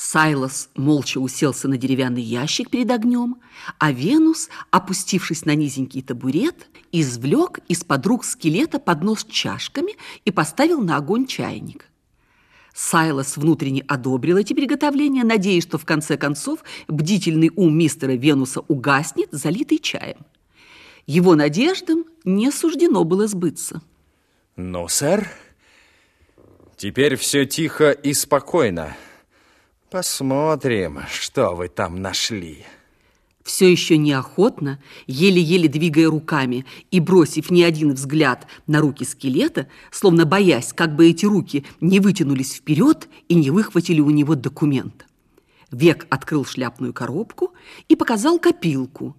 Сайлос молча уселся на деревянный ящик перед огнем, а Венус, опустившись на низенький табурет, извлек из-под рук скелета поднос чашками и поставил на огонь чайник. Сайлос внутренне одобрил эти приготовления, надеясь, что в конце концов бдительный ум мистера Венуса угаснет, залитый чаем. Его надеждам не суждено было сбыться. Ну, сэр, теперь все тихо и спокойно. Посмотрим, что вы там нашли. Все еще неохотно, еле-еле двигая руками и бросив ни один взгляд на руки скелета, словно боясь, как бы эти руки не вытянулись вперед и не выхватили у него документ. Век открыл шляпную коробку и показал копилку.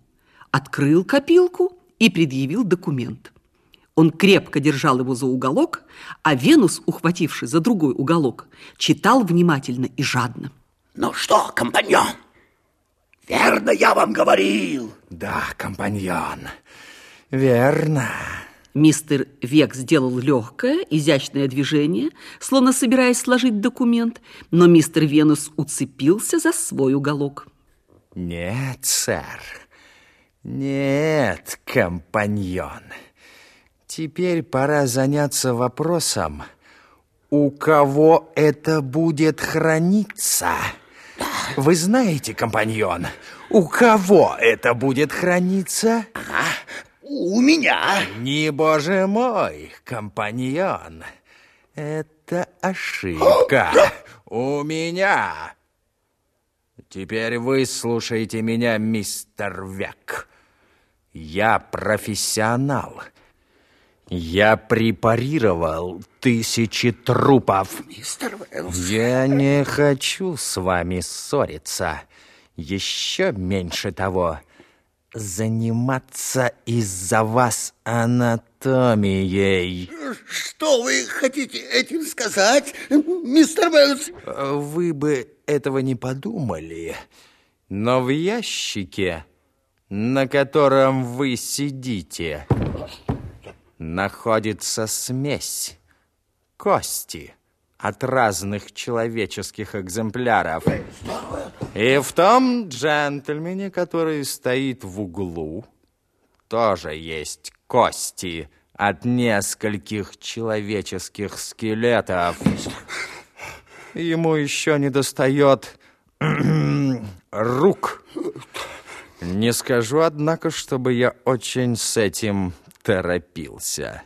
Открыл копилку и предъявил документ. Он крепко держал его за уголок, а Венус, ухвативший за другой уголок, читал внимательно и жадно. Ну что, компаньон, верно я вам говорил? Да, компаньон, верно. Мистер Век сделал легкое, изящное движение, словно собираясь сложить документ, но мистер Венус уцепился за свой уголок. Нет, сэр, нет, компаньон. Теперь пора заняться вопросом, у кого это будет храниться. Вы знаете, компаньон, у кого это будет храниться? Ага, у меня. Не, боже мой, компаньон, это ошибка. У меня. Теперь вы слушайте меня, мистер Век. Я профессионал. Я препарировал тысячи трупов. Мистер Уэллс. Я не хочу с вами ссориться. Еще меньше того, заниматься из-за вас анатомией. Что вы хотите этим сказать, мистер Уэллс? Вы бы этого не подумали, но в ящике, на котором вы сидите, находится смесь кости от разных человеческих экземпляров. И в том джентльмене, который стоит в углу, тоже есть кости от нескольких человеческих скелетов. Ему еще не достает рук. Не скажу, однако, чтобы я очень с этим торопился.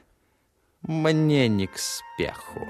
Мне не к спеху.